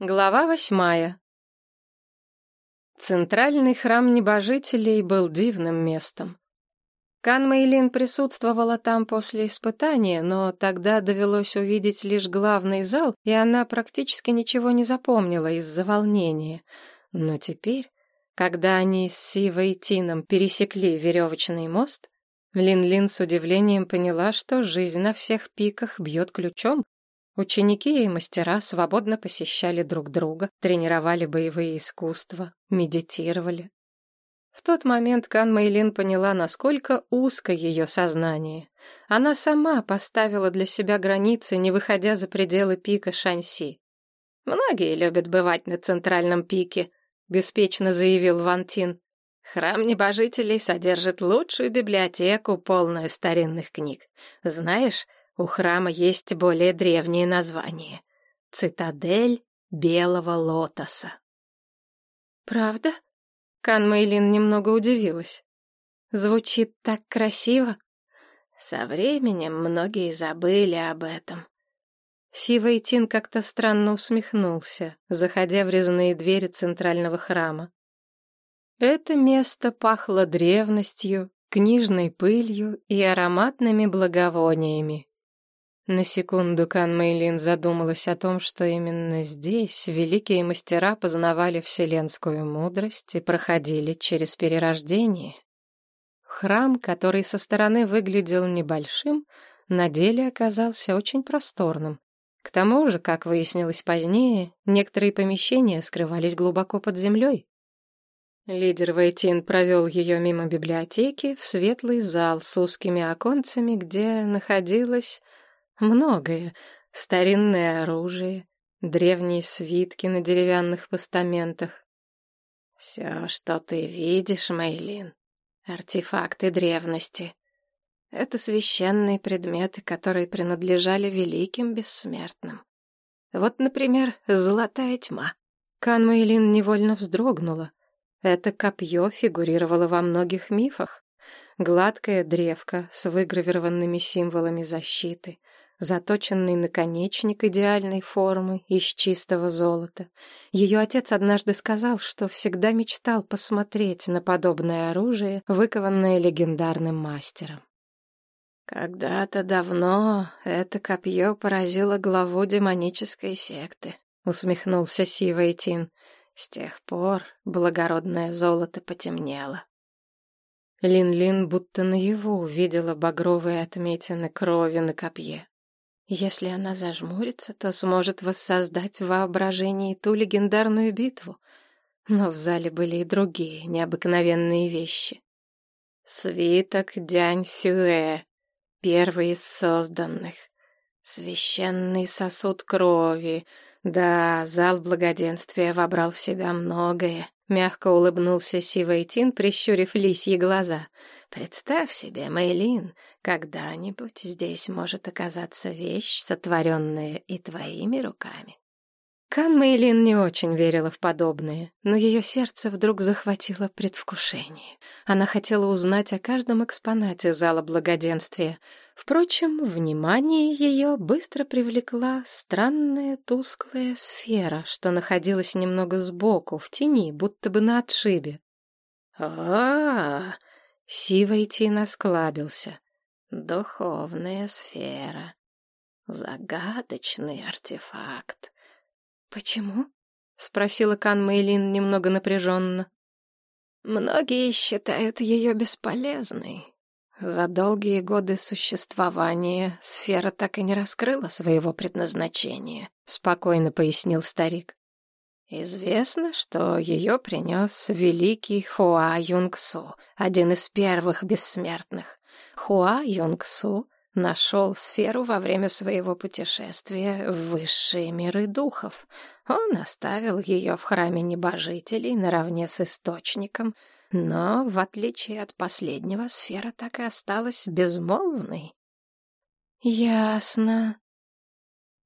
Глава восьмая. Центральный храм небожителей был дивным местом. Кан Мэйлин присутствовала там после испытания, но тогда довелось увидеть лишь главный зал, и она практически ничего не запомнила из-за волнения. Но теперь, когда они с Сивой и Тином пересекли веревочный мост, Лин-Лин с удивлением поняла, что жизнь на всех пиках бьет ключом, Ученики и мастера свободно посещали друг друга, тренировали боевые искусства, медитировали. В тот момент Кан Мэйлин поняла, насколько узко ее сознание. Она сама поставила для себя границы, не выходя за пределы пика Шанси. «Многие любят бывать на центральном пике», — беспечно заявил Ван Тин. «Храм небожителей содержит лучшую библиотеку, полную старинных книг. Знаешь, у храма есть более древнее название — «Цитадель Белого Лотоса». «Правда?» Кан Мэйлин немного удивилась. «Звучит так красиво». Со временем многие забыли об этом. Сива Тин как-то странно усмехнулся, заходя в резные двери центрального храма. Это место пахло древностью, книжной пылью и ароматными благовониями. На секунду Кан Мэйлин задумалась о том, что именно здесь великие мастера познавали вселенскую мудрость и проходили через перерождение. Храм, который со стороны выглядел небольшим, на деле оказался очень просторным. К тому же, как выяснилось позднее, некоторые помещения скрывались глубоко под землей. Лидер Вейтин провел ее мимо библиотеки в светлый зал с узкими оконцами, где находилась Многое. Старинное оружие, древние свитки на деревянных постаментах. Все, что ты видишь, Мейлин, артефакты древности. Это священные предметы, которые принадлежали великим бессмертным. Вот, например, золотая тьма. Кан Мейлин невольно вздрогнула. Это копье фигурировало во многих мифах. Гладкая древка с выгравированными символами защиты, заточенный наконечник идеальной формы из чистого золота. Ее отец однажды сказал, что всегда мечтал посмотреть на подобное оружие, выкованное легендарным мастером. «Когда-то давно это копье поразило главу демонической секты», — усмехнулся Сива Тин. «С тех пор благородное золото потемнело». Лин-Лин будто наяву увидела багровые отметины крови на копье. Если она зажмурится, то сможет воссоздать в воображении ту легендарную битву. Но в зале были и другие необыкновенные вещи. Свиток Дянь Сюэ, первый из созданных. Священный сосуд крови. Да, зал благоденствия вобрал в себя многое. Мягко улыбнулся Сивейтин, прищурив лисьи глаза. Представь себе, Мейлин, когда-нибудь здесь может оказаться вещь, сотворенная и твоими руками. Кан Мэйлин не очень верила в подобное, но ее сердце вдруг захватило предвкушение. Она хотела узнать о каждом экспонате зала благоденствия. Впрочем, внимание ее быстро привлекла странная тусклая сфера, что находилась немного сбоку, в тени, будто бы на отшибе. а, -а, -а Сивойти насклабился. Духовная сфера. Загадочный артефакт. «Почему?» — спросила Кан Мэйлин немного напряженно. «Многие считают ее бесполезной. За долгие годы существования сфера так и не раскрыла своего предназначения», — спокойно пояснил старик. Известно, что ее принес великий Хуа Юнгсу, один из первых бессмертных. Хуа Юнгсу нашел сферу во время своего путешествия в высшие миры духов. Он оставил ее в храме небожителей наравне с источником, но, в отличие от последнего, сфера так и осталась безмолвной. «Ясно»,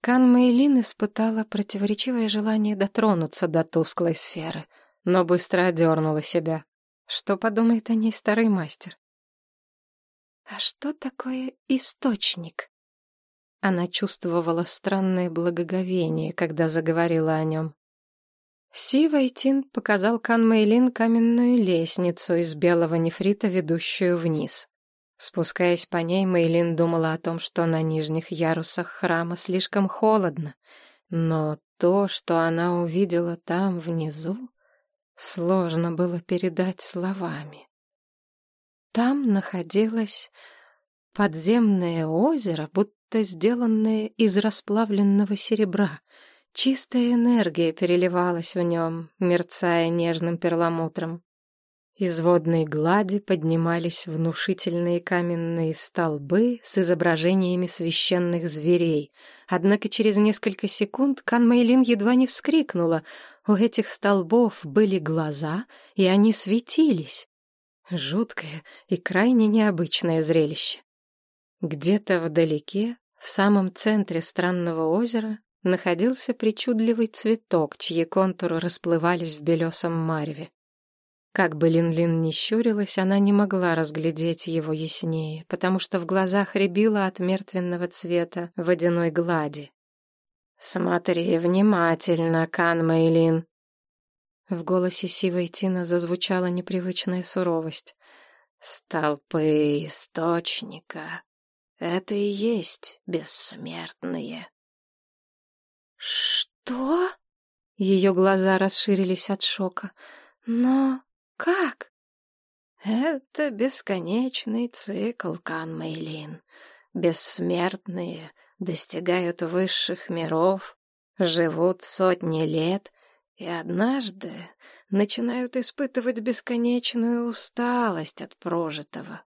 Кан Мэйлин испытала противоречивое желание дотронуться до тусклой сферы, но быстро одернула себя. Что подумает о ней старый мастер? А что такое источник? Она чувствовала странное благоговение, когда заговорила о нем. Си Вайтин показал Кан Мэйлин каменную лестницу из белого нефрита, ведущую вниз. Спускаясь по ней, Мэйлин думала о том, что на нижних ярусах храма слишком холодно, но то, что она увидела там внизу, сложно было передать словами. Там находилось подземное озеро, будто сделанное из расплавленного серебра — Чистая энергия переливалась в нем, мерцая нежным перламутром. Из водной глади поднимались внушительные каменные столбы с изображениями священных зверей. Однако через несколько секунд Кан Мэйлин едва не вскрикнула. У этих столбов были глаза, и они светились. Жуткое и крайне необычное зрелище. Где-то вдалеке, в самом центре странного озера, находился причудливый цветок, чьи контуры расплывались в белесом мареве. Как бы Лин-Лин ни щурилась, она не могла разглядеть его яснее, потому что в глазах рябило от мертвенного цвета водяной глади. «Смотри внимательно, Кан Мэйлин!» В голосе Сивой Тина зазвучала непривычная суровость. «Столпы источника — это и есть бессмертные». «Что?» Ее глаза расширились от шока. «Но как?» «Это бесконечный цикл, Кан Мэйлин. Бессмертные достигают высших миров, живут сотни лет и однажды начинают испытывать бесконечную усталость от прожитого.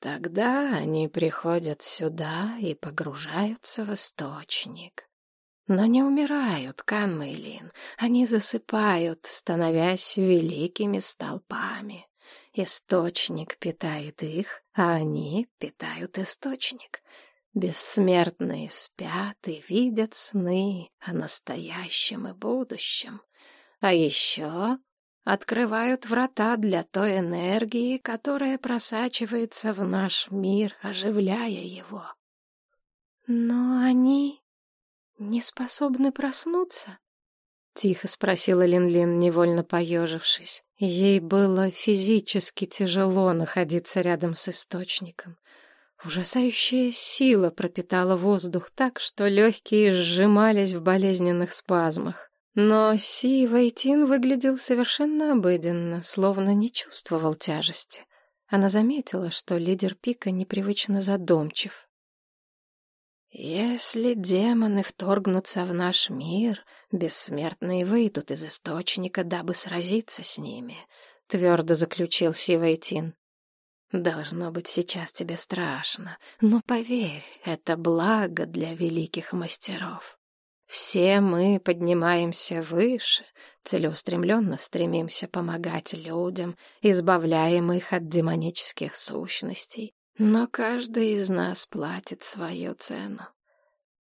Тогда они приходят сюда и погружаются в источник. Но не умирают, Кан Мэйлин. Они засыпают, становясь великими столпами. Источник питает их, а они питают источник. Бессмертные спят и видят сны о настоящем и будущем. А еще открывают врата для той энергии, которая просачивается в наш мир, оживляя его. Но они «Не способны проснуться?» — тихо спросила Лин-Лин, невольно поежившись. Ей было физически тяжело находиться рядом с источником. Ужасающая сила пропитала воздух так, что легкие сжимались в болезненных спазмах. Но Си Вайтин выглядел совершенно обыденно, словно не чувствовал тяжести. Она заметила, что лидер пика непривычно задумчив. Если демоны вторгнутся в наш мир, бессмертные выйдут из источника, дабы сразиться с ними, твердо заключил Сивайтин. Должно быть, сейчас тебе страшно, но поверь, это благо для великих мастеров. Все мы поднимаемся выше, целеустремленно стремимся помогать людям, избавляем их от демонических сущностей, но каждый из нас платит свою цену.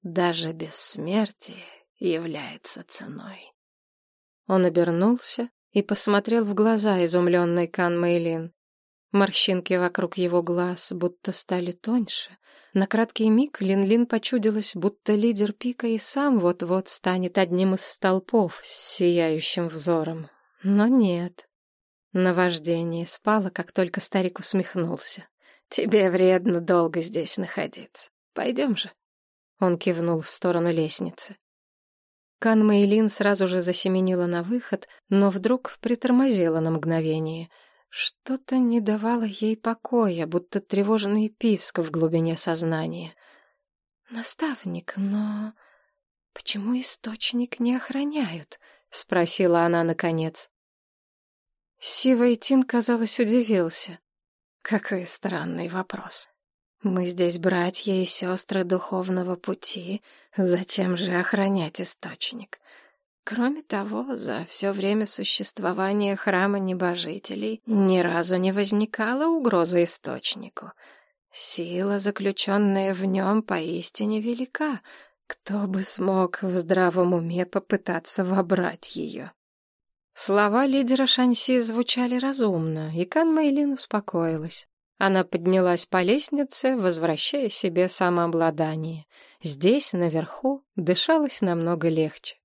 Даже бессмертие является ценой. Он обернулся и посмотрел в глаза изумленной Кан Мэйлин. Морщинки вокруг его глаз будто стали тоньше. На краткий миг Лин-Лин почудилась, будто лидер пика и сам вот-вот станет одним из столпов с сияющим взором. Но нет. Наваждение спало, как только старик усмехнулся. Тебе вредно долго здесь находиться. Пойдем же. Он кивнул в сторону лестницы. Кан Мэйлин сразу же засеменила на выход, но вдруг притормозила на мгновение. Что-то не давало ей покоя, будто тревожный писк в глубине сознания. «Наставник, но почему источник не охраняют?» — спросила она наконец. Сивайтин, казалось, удивился. Какой странный вопрос. Мы здесь братья и сестры духовного пути. Зачем же охранять источник? Кроме того, за все время существования храма небожителей ни разу не возникала угроза источнику. Сила, заключенная в нем, поистине велика. Кто бы смог в здравом уме попытаться вобрать ее? Слова лидера Шанси звучали разумно, и Кан Мэйлин успокоилась. Она поднялась по лестнице, возвращая себе самообладание. Здесь, наверху, дышалось намного легче.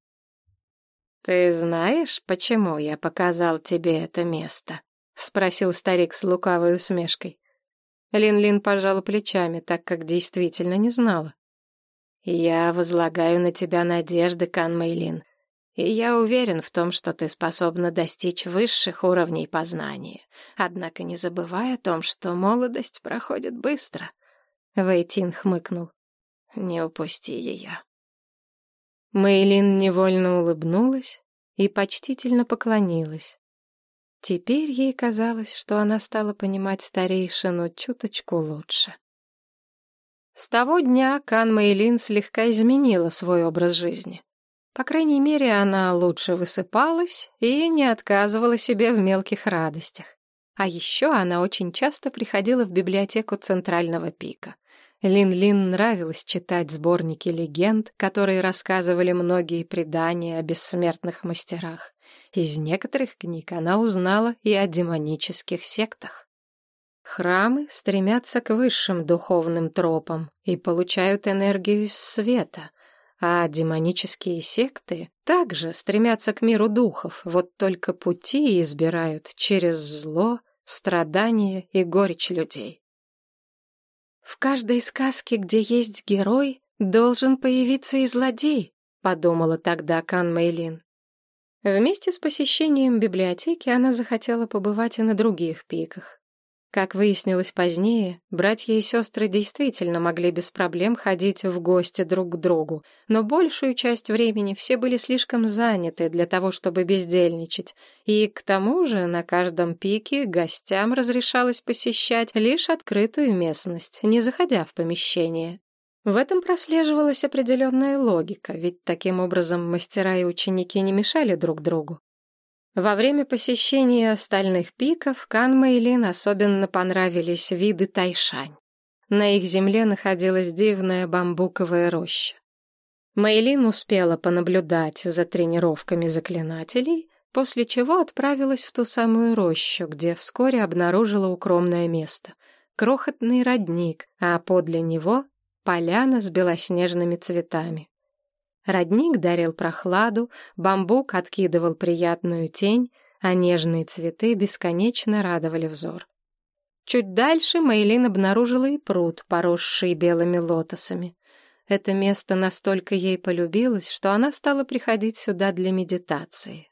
«Ты знаешь, почему я показал тебе это место?» — спросил старик с лукавой усмешкой. Лин-Лин пожала плечами, так как действительно не знала. «Я возлагаю на тебя надежды, Кан Мэйлин, и я уверен в том, что ты способна достичь высших уровней познания. Однако не забывай о том, что молодость проходит быстро». Вейтин хмыкнул. «Не упусти ее». Мэйлин невольно улыбнулась и почтительно поклонилась. Теперь ей казалось, что она стала понимать старейшину чуточку лучше. С того дня Кан Мэйлин слегка изменила свой образ жизни. По крайней мере, она лучше высыпалась и не отказывала себе в мелких радостях. А еще она очень часто приходила в библиотеку Центрального пика. Лин-Лин нравилось читать сборники легенд, которые рассказывали многие предания о бессмертных мастерах. Из некоторых книг она узнала и о демонических сектах. Храмы стремятся к высшим духовным тропам и получают энергию из света, а демонические секты также стремятся к миру духов, вот только пути избирают через зло, страдания и горечь людей. «В каждой сказке, где есть герой, должен появиться и злодей», — подумала тогда Кан Мэйлин. Вместе с посещением библиотеки она захотела побывать и на других пиках. Как выяснилось позднее, братья и сестры действительно могли без проблем ходить в гости друг к другу, но большую часть времени все были слишком заняты для того, чтобы бездельничать, и к тому же на каждом пике гостям разрешалось посещать лишь открытую местность, не заходя в помещение. В этом прослеживалась определенная логика, ведь таким образом мастера и ученики не мешали друг другу. Во время посещения остальных пиков Кан Мэйлин особенно понравились виды Тайшань. На их земле находилась дивная бамбуковая роща. Мэйлин успела понаблюдать за тренировками заклинателей, после чего отправилась в ту самую рощу, где вскоре обнаружила укромное место — крохотный родник, а подле него — поляна с белоснежными цветами. Родник дарил прохладу, бамбук откидывал приятную тень, а нежные цветы бесконечно радовали взор. Чуть дальше Мейлин обнаружила и пруд, поросший белыми лотосами. Это место настолько ей полюбилось, что она стала приходить сюда для медитации.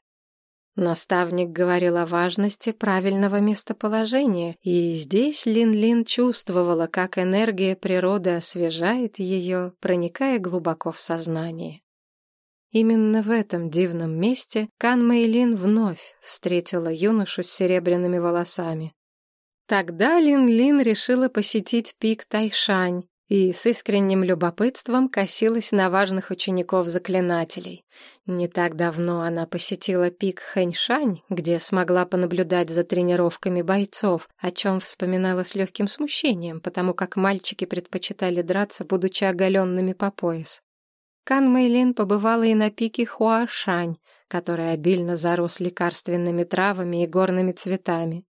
Наставник говорил о важности правильного местоположения, и здесь Лин-Лин чувствовала, как энергия природы освежает ее, проникая глубоко в сознание. Именно в этом дивном месте Кан Мэйлин вновь встретила юношу с серебряными волосами. Тогда Лин-Лин решила посетить пик Тайшань и с искренним любопытством косилась на важных учеников-заклинателей. Не так давно она посетила пик Хэньшань, где смогла понаблюдать за тренировками бойцов, о чем вспоминала с легким смущением, потому как мальчики предпочитали драться, будучи оголенными по пояс. Кан Мэйлин побывала и на пике Хуашань, который обильно зарос лекарственными травами и горными цветами.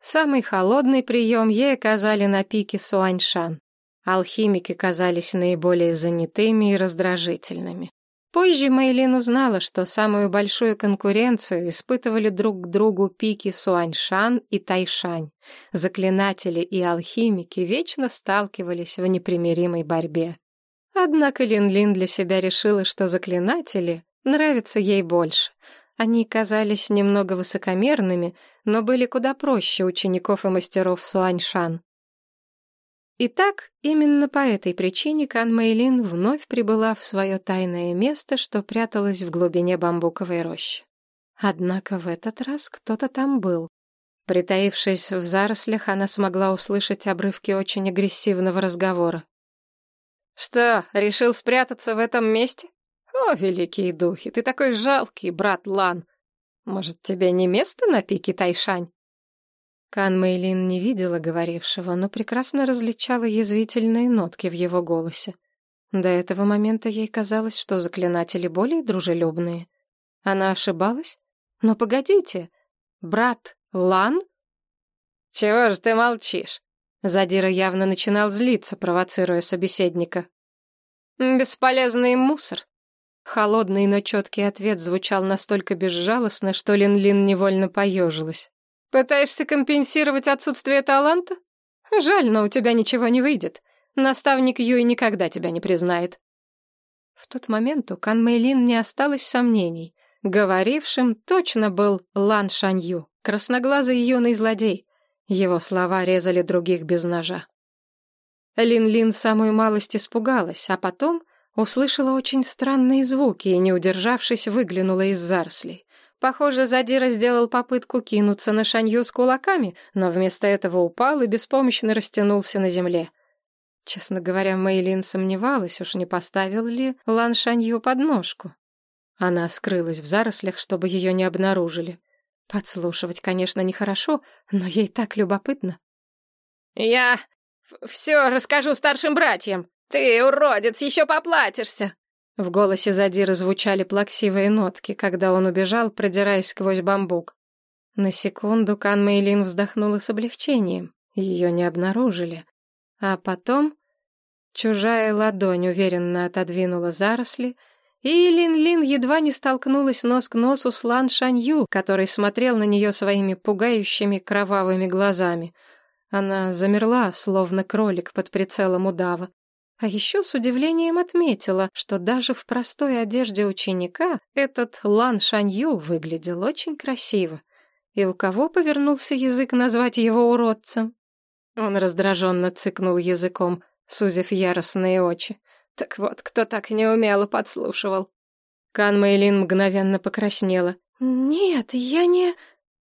Самый холодный прием ей оказали на пике Суаньшан. Алхимики казались наиболее занятыми и раздражительными. Позже Мэйлин узнала, что самую большую конкуренцию испытывали друг к другу пики Суаньшан и Тайшань. Заклинатели и алхимики вечно сталкивались в непримиримой борьбе. Однако Лин-Лин для себя решила, что заклинатели нравятся ей больше. Они казались немного высокомерными, но были куда проще учеников и мастеров Суаньшан. Итак, именно по этой причине Кан Мэйлин вновь прибыла в свое тайное место, что пряталось в глубине бамбуковой рощи. Однако в этот раз кто-то там был. Притаившись в зарослях, она смогла услышать обрывки очень агрессивного разговора. Что, решил спрятаться в этом месте? О, великие духи, ты такой жалкий, брат Лан. Может, тебе не место на пике Тайшань? Кан Мэйлин не видела говорившего, но прекрасно различала язвительные нотки в его голосе. До этого момента ей казалось, что заклинатели более дружелюбные. Она ошибалась? Но погодите, брат Лан? Чего же ты молчишь? Задира явно начинал злиться, провоцируя собеседника. «Бесполезный мусор. Холодный, но четкий ответ звучал настолько безжалостно, что Лин-Лин невольно поежилась. «Пытаешься компенсировать отсутствие таланта? Жаль, но у тебя ничего не выйдет. Наставник Юй никогда тебя не признает». В тот момент у Кан Мэйлин не осталось сомнений. Говорившим точно был Лан Шанью, красноглазый юный злодей. Его слова резали других без ножа. Лин-Лин самую малость испугалась, а потом услышала очень странные звуки и, не удержавшись, выглянула из зарослей. Похоже, Задира сделал попытку кинуться на Шанью с кулаками, но вместо этого упал и беспомощно растянулся на земле. Честно говоря, Мэйлин сомневалась, уж не поставил ли Лан Шанью подножку. Она скрылась в зарослях, чтобы ее не обнаружили. Подслушивать, конечно, нехорошо, но ей так любопытно. «Я все расскажу старшим братьям. Ты, уродец, еще поплатишься!» В голосе Задира звучали плаксивые нотки, когда он убежал, продираясь сквозь бамбук. На секунду Кан Мэйлин вздохнула с облегчением. Ее не обнаружили. А потом чужая ладонь уверенно отодвинула заросли, и Лин-Лин едва не столкнулась нос к носу с Лан Шанью, который смотрел на нее своими пугающими кровавыми глазами. Она замерла, словно кролик под прицелом удава. А еще с удивлением отметила, что даже в простой одежде ученика этот Лан Шанью выглядел очень красиво. И у кого повернулся язык назвать его уродцем? Он раздраженно цыкнул языком, сузив яростные очи. Так вот, кто так неумело подслушивал. Кан Мэйлин мгновенно покраснела. «Нет, я не...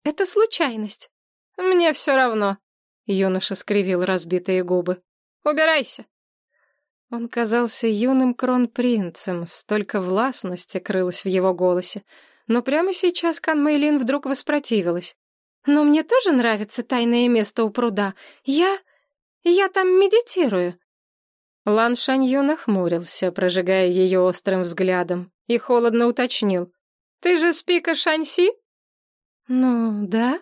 Это случайность». «Мне все равно», — юноша скривил разбитые губы. «Убирайся». Он казался юным кронпринцем, столько властности крылось в его голосе. Но прямо сейчас Кан Мэйлин вдруг воспротивилась. «Но мне тоже нравится тайное место у пруда. Я... я там медитирую». Лан Шанью нахмурился, прожигая ее острым взглядом, и холодно уточнил. «Ты же спика Шанси?» «Ну, да».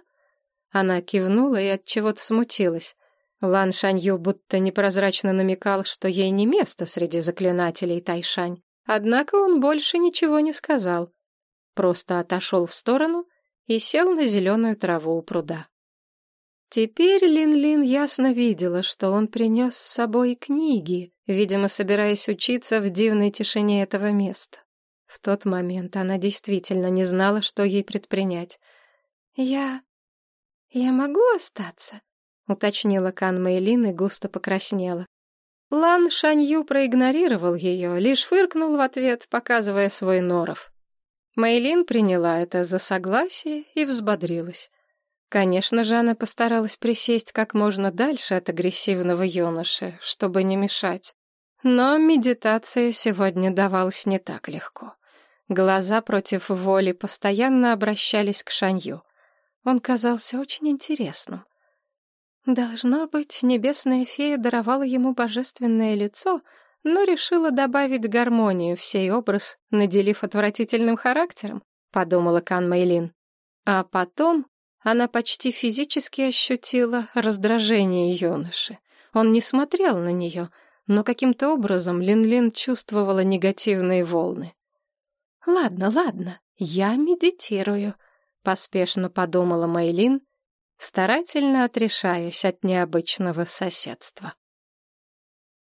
Она кивнула и от чего-то смутилась. Лан Шанью будто непрозрачно намекал, что ей не место среди заклинателей Тайшань. Однако он больше ничего не сказал. Просто отошел в сторону и сел на зеленую траву у пруда. Теперь Лин-Лин ясно видела, что он принес с собой книги, видимо, собираясь учиться в дивной тишине этого места. В тот момент она действительно не знала, что ей предпринять. «Я... я могу остаться?» — уточнила Кан Мэйлин и густо покраснела. Лан Шанью проигнорировал ее, лишь фыркнул в ответ, показывая свой норов. Мэйлин приняла это за согласие и взбодрилась. Конечно же, она постаралась присесть как можно дальше от агрессивного юноши, чтобы не мешать. Но медитация сегодня давалась не так легко. Глаза против воли постоянно обращались к Шанью. Он казался очень интересным. Должно быть, небесная фея даровала ему божественное лицо, но решила добавить гармонию в сей образ, наделив отвратительным характером, подумала Кан Мэйлин. А потом она почти физически ощутила раздражение юноши. Он не смотрел на нее, но каким-то образом Лин-Лин чувствовала негативные волны. «Ладно, ладно, я медитирую», — поспешно подумала Мэйлин, старательно отрешаясь от необычного соседства.